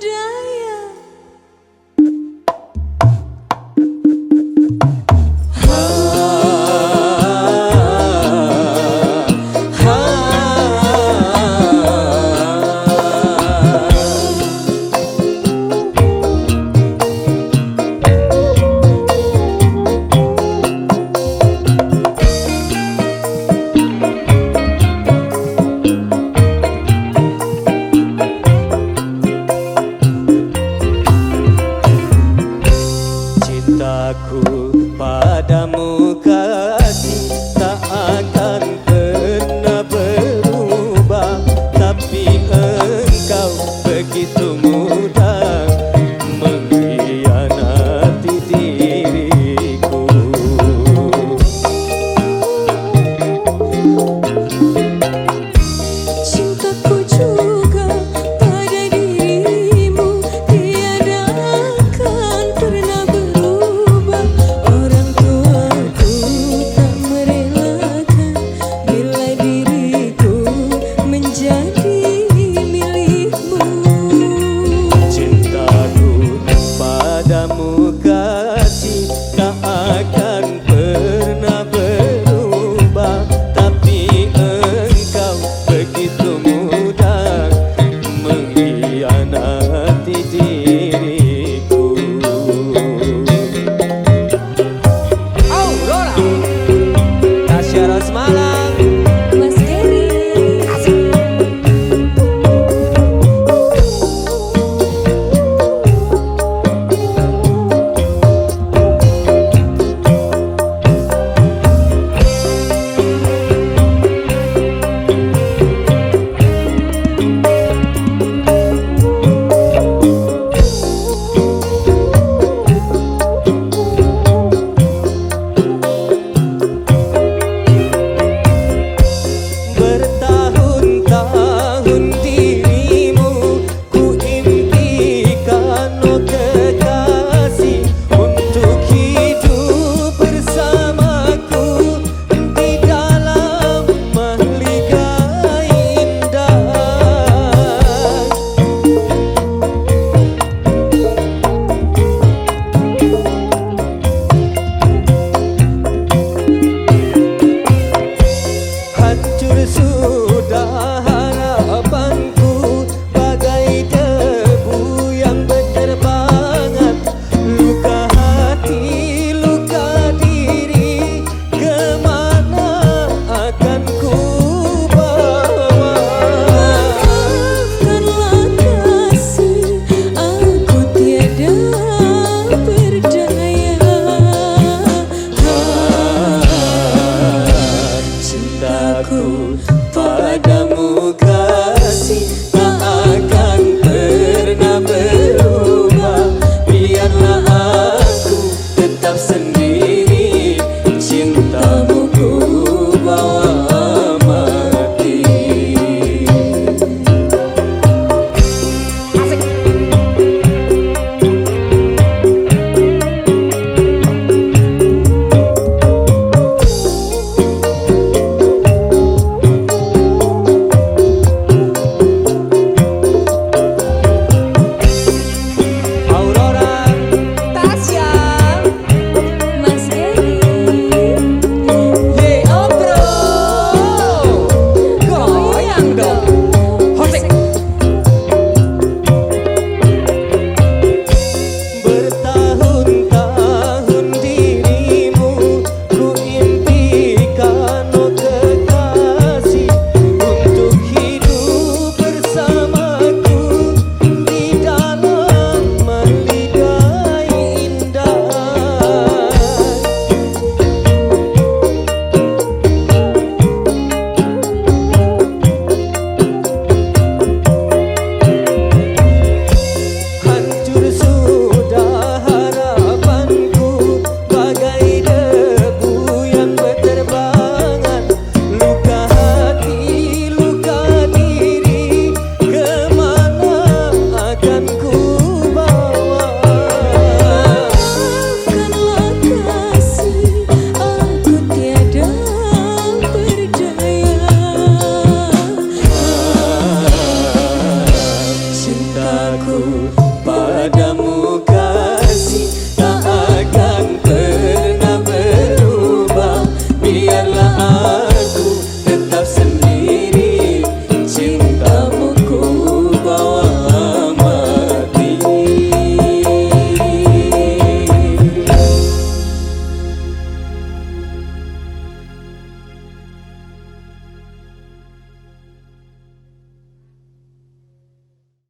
die. Cintaku padamu kasih